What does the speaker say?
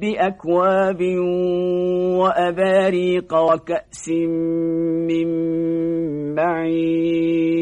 بأكواب وأباريق وكأس من معين.